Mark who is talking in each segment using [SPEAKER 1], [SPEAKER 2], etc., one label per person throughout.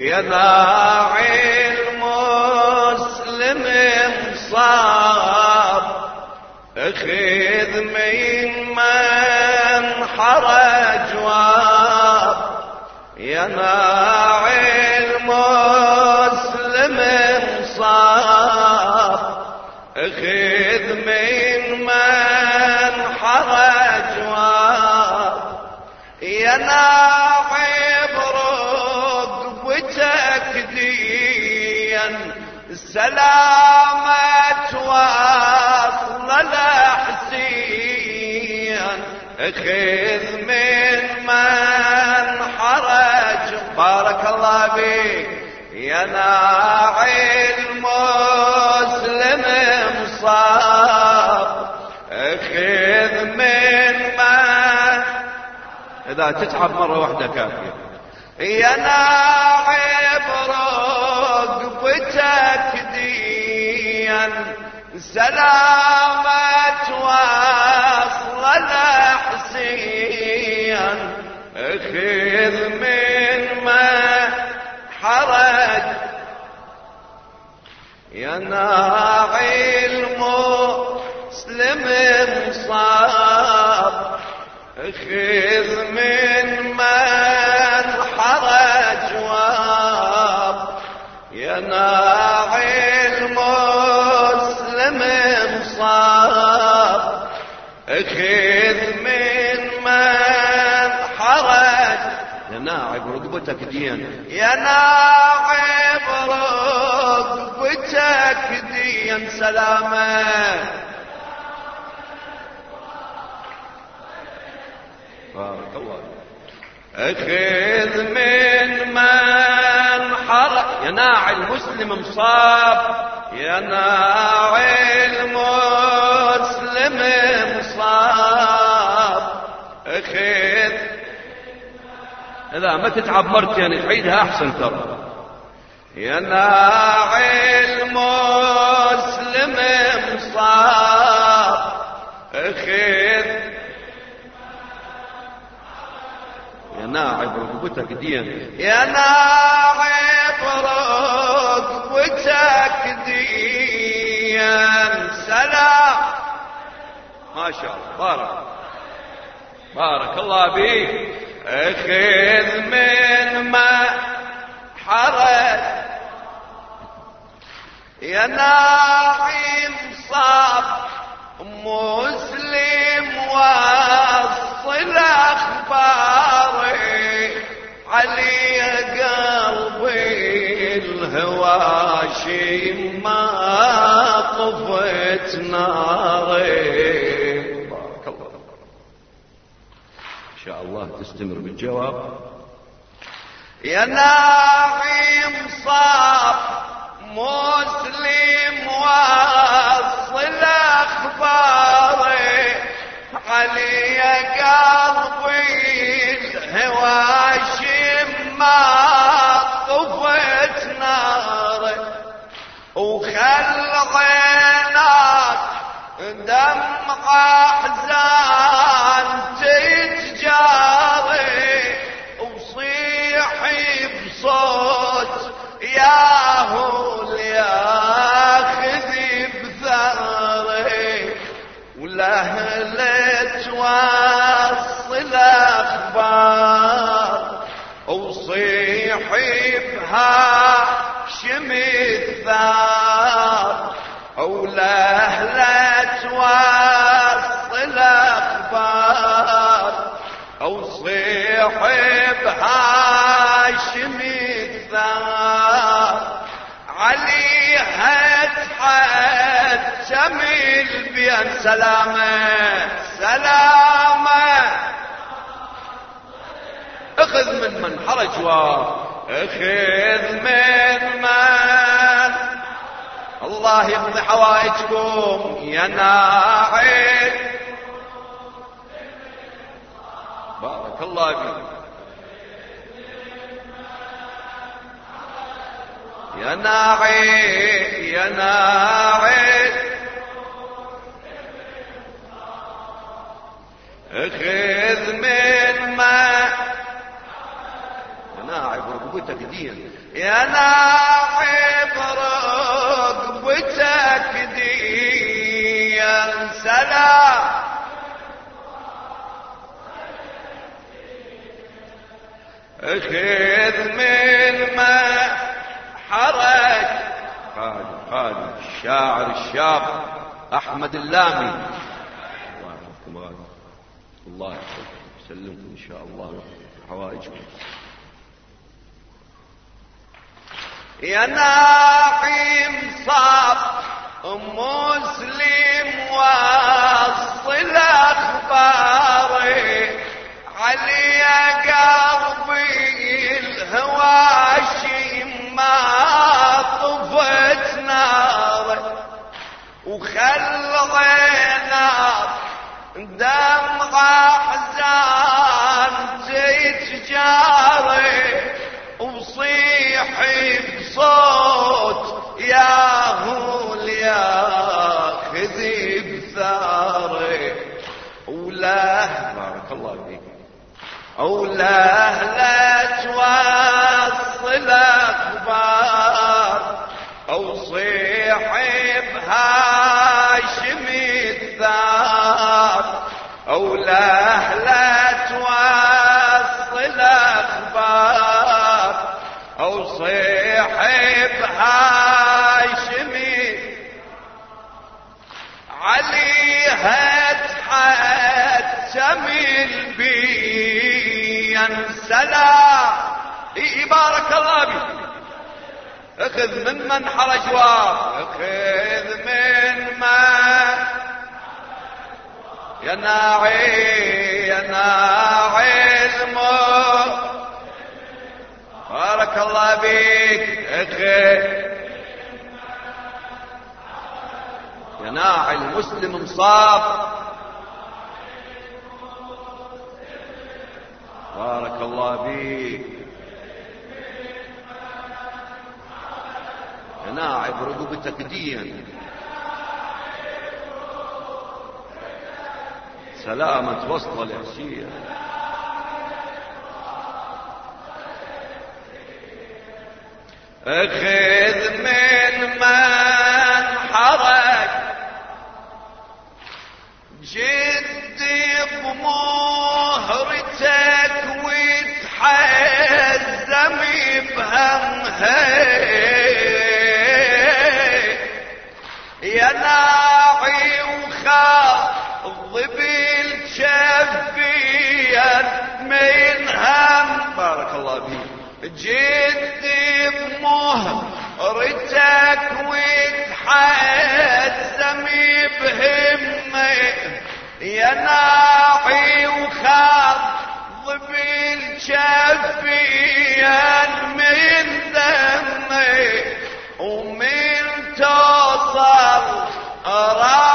[SPEAKER 1] يا ناعي المسلم مصاب اخذ من من حرج واب. يا ناعي المسلم مصاب اخذ من من حرج واب. يا سلامة وأصل الحسين اخذ من من حرج. بارك الله بك يا ناعي المسلم مصاب اخذ من من. إذا تتعب مرة واحدة كافية. يا ناعي برقبتك سلامة واصل الحسين أخذ من ما حرج يا ناعي المسلم مصاب أخذ من من حرج واب. يا ناعي اخذ من من حرج. يا ناعب رقبتك دين يا ناعب رقبتك دين سلامة بارك الله اخذ من من حرج. يا ناعي المسلم مصاب. يا ناعي المسلم اخذ إذا ما تتعب مرتين تعيدها أحسن ترى. يا ناعي المسلم مصاب اخذ يا ناعب ركبتك دين يا ناعب ركبتك دين سلام. ما شاء الله. بارك. بارك الله بيك أخذ من ما حرج يا ناعم صاب مسلم وصل أخباري. علي قلبي الهواشي ما طفت ناري بارك الله ان شاء الله تستمر بالجواب. يا ناعم صاب مسلم واصل أخباري. علي قلبي الهواشم ما طفت ناري. وخل عينك دمع أخبار وصيحي بها شم الثار والاهل توصل أخبار وصيحي بها شم الثار عليها تحتم البين سلامة سلامة. أخذ من من حرج أخذ من من. الله يقضي حوائجكم. يا ناعي بارك الله فيك. يا ناعي يا ناعي أخذ من ما يا ناعي بركبتك دين يا ناعب رقبتك دي سلام. اخذ من ما حرج. خالد خالد الشاعر الشاب أحمد اللامي. الله يسلمكم إن شاء الله. حوائجكم. يا ناعم صاب مسلم وصل أخباري. علي قلبي الهوى ما طفت ناره وخل عينه دمع أحزان تتجاري بصوت يا هول يا خذي بثاري ولا بارك الله فيك. أولاه لا توصل أخبار. أو صيحب هاشم الثار. أولاه لا توصل أخبار. أو صيحب هاشم عليها تحتم البيت سلام. إي بارك الله بك أخذ من من حرج أخذ من من يا ناعي يا ناعي بارك الله اخذ يا ناعي المسلم مصاب بارك الله فيك. ناعب رقبتك ديا سلامة وسط العشية. اخذ من من حرك جدي بمهرتك وتحزم بهمها يا ناعي وخاض بالشفيا من هم. بارك الله فيك. جدي بمهرتك وتحزم بهمه يا ناعي وخاض بالشفيا من دمي. ومن توصل راويه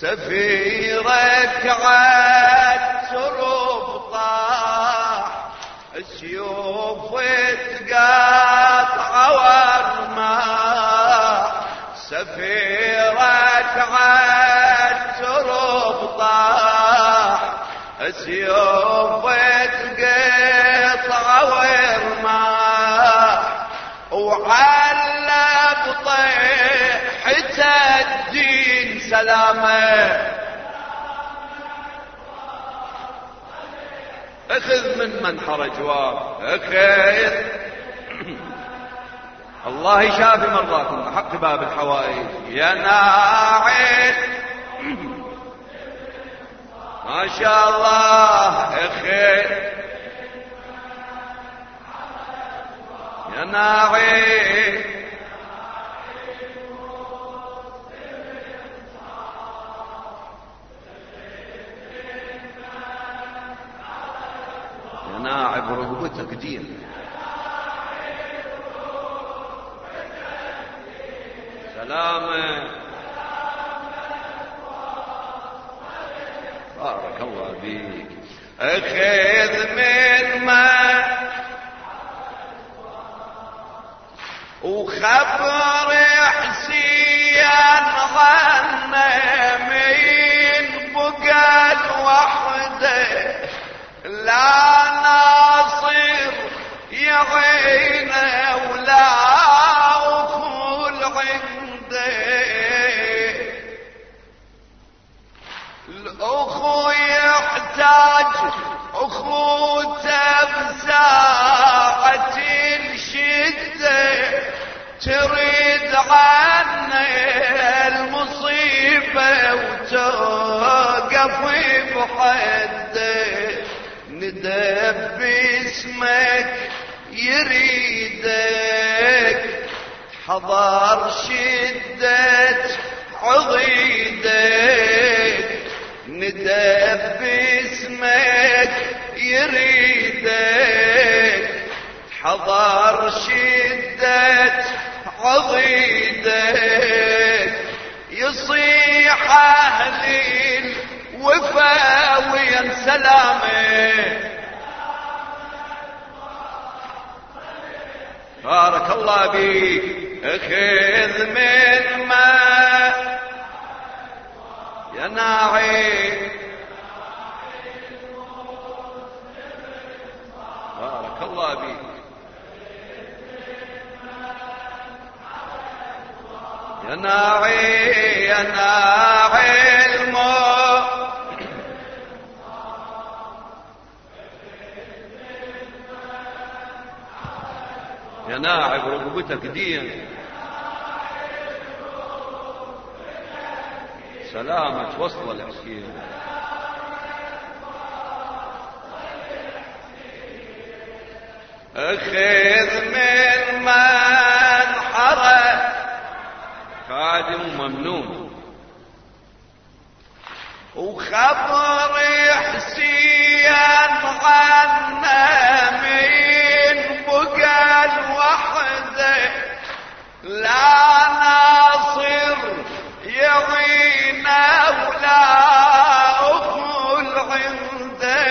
[SPEAKER 1] سفيرك عاد سرب طاح سيوف تقاطع ورماح سفيرك عاد سرب طاح سيوف تقاطع ورماح وعلى بطيحة الدين سلامه. أخذ من من حرج أخذ. الله يشافي مرضاكم حق باب الحوائج. يا ناعد ما شاء الله. أخذ. يا ناعد ناعب رقبتك دين سلامة. بارك الله بيك أخذ من ما وخ وخبر حسين غنى من بقى وحدة. لا أخول عنده الأخو يحتاج أخوته بساعة الشدة تريد عنه المصيبة ندب باسمك يريدك حضر شدة عضيدك. ندب باسمك يريدك حضر شدة عضيدك. يصيح أهل الوفا وين بيك اخذ من ما يا ناعي بارك الله بيك يا ناعي يا ناعي ناعب رقبتك دين سلامة وصل الحسين أخذ من من حرق خادم ممنون. وخبر حسين غنى لا ناصر يعينا ولا اخو عنده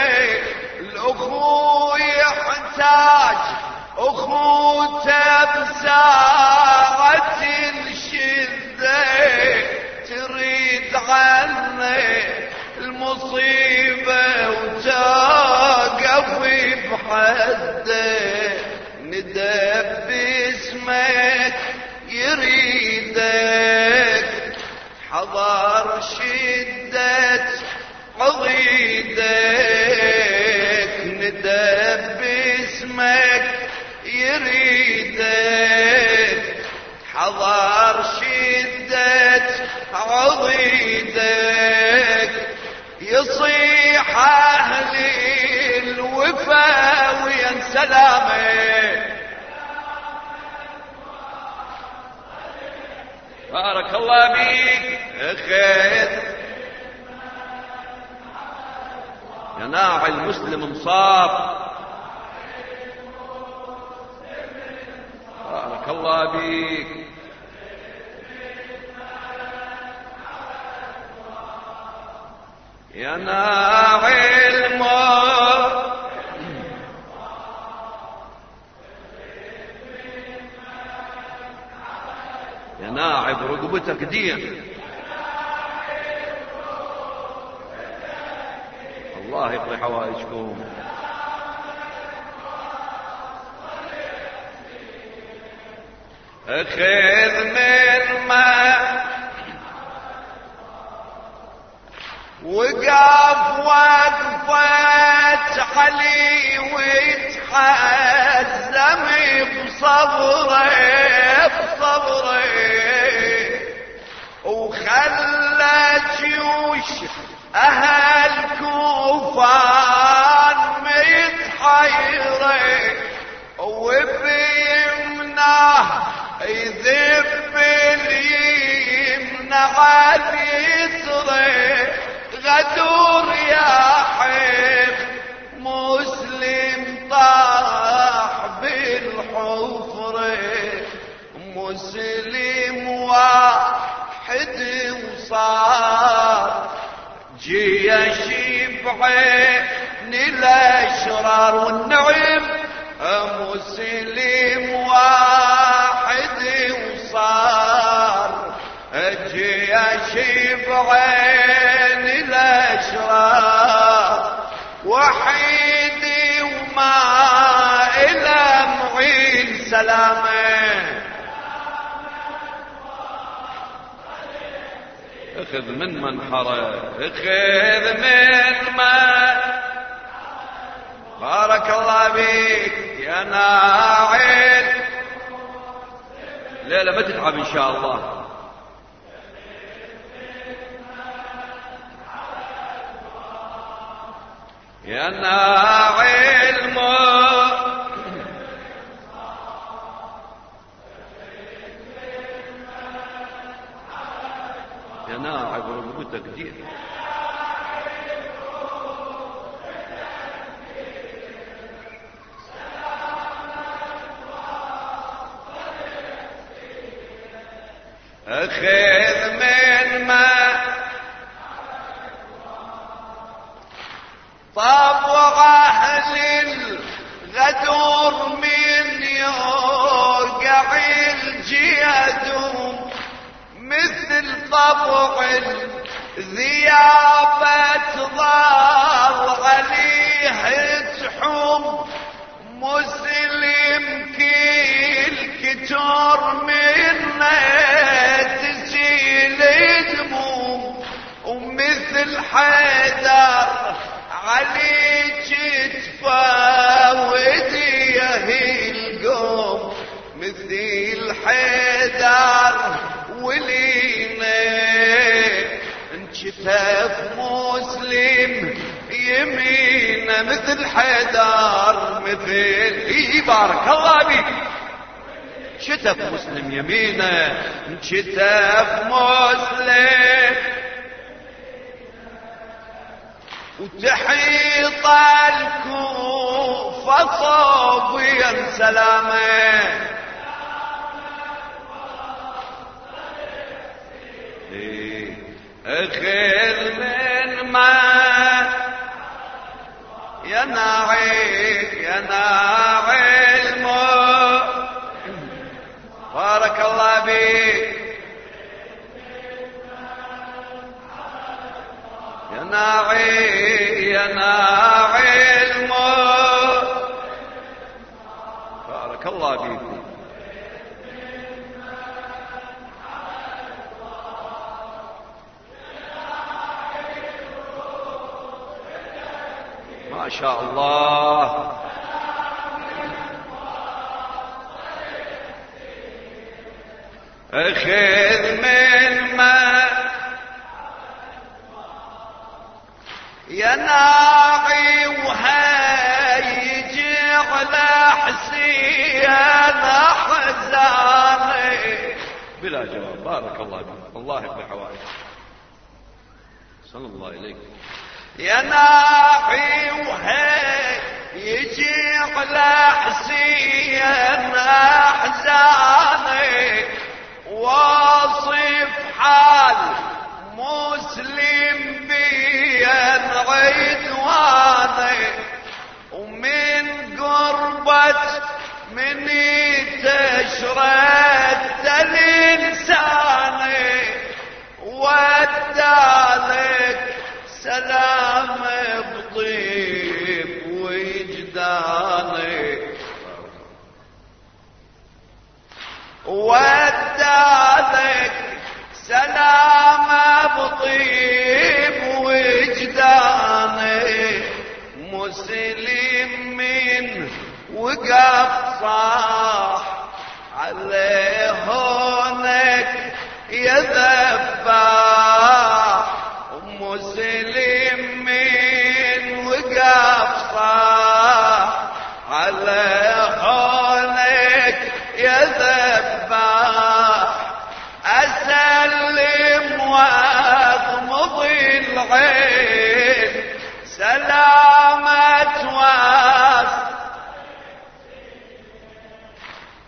[SPEAKER 1] الاخو يحتاج اخوته بساعة الشدة تريد عنه المصيبة وتوقف بحده يصيح أهل الوفا وين سلامه بارك الله بيك أخيت. يا ناعي المسلم مصاب. بارك الله بيك ناعي الموت. يا ناعب رقبتك دين. الله يقضي حوائجكم. أخذ من ما وقف وقفت علي وتحزم بصبره بصبره وخلى جيوش أهل كوفان عين الأشرار والنعيم مسلم واحد وصار. أجي اشيب عين الأشرار وحيدي وما إلى معين سلامه. اخذ من منحره اخذ من من. بارك الله بيك يا ناعل ليلة ما تتعب إن شاء الله. يا ناعل يا تقدير أخذ مثل حيدر مثل اي بارك الله بيك. شتف مسلم يمينه شتف مسلم. وتحيط الكوفة صوبيا سلامة إيه، يا ناعي يا ناعي الموت بارك الله بك يا ناعي يا ناعي الموت بارك الله فيكم شاء الله. اخذ من ما يا ناعي وهيجي على حسين أحزاني. بلا جواب. بارك الله فيك. الله يقضي حوائج. صلى الله عليك يا ناعي وهيجي على حسين أحزاني. واصف حال مسلم بين عدواني ومن قربة مني تشرد الإنسان. ودالك سلام بطيب وجداني. ودالك سلام بطيب وجداني. مسلم من وقف صاح عليه هونك يا ذباح مسلم عليه هونك يا ذباح أسلم وأغمض العين. سلامة وأس.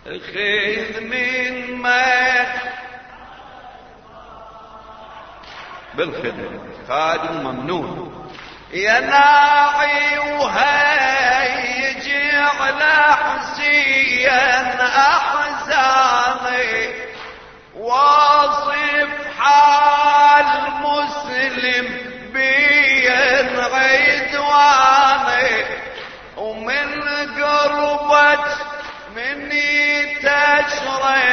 [SPEAKER 1] خذ من ما بالخدمة. خادم ممنون. يا ناعي وهيجي على حسين أحزاني. واصف حال مسلم بين عدواني. ومن قربت مني تشري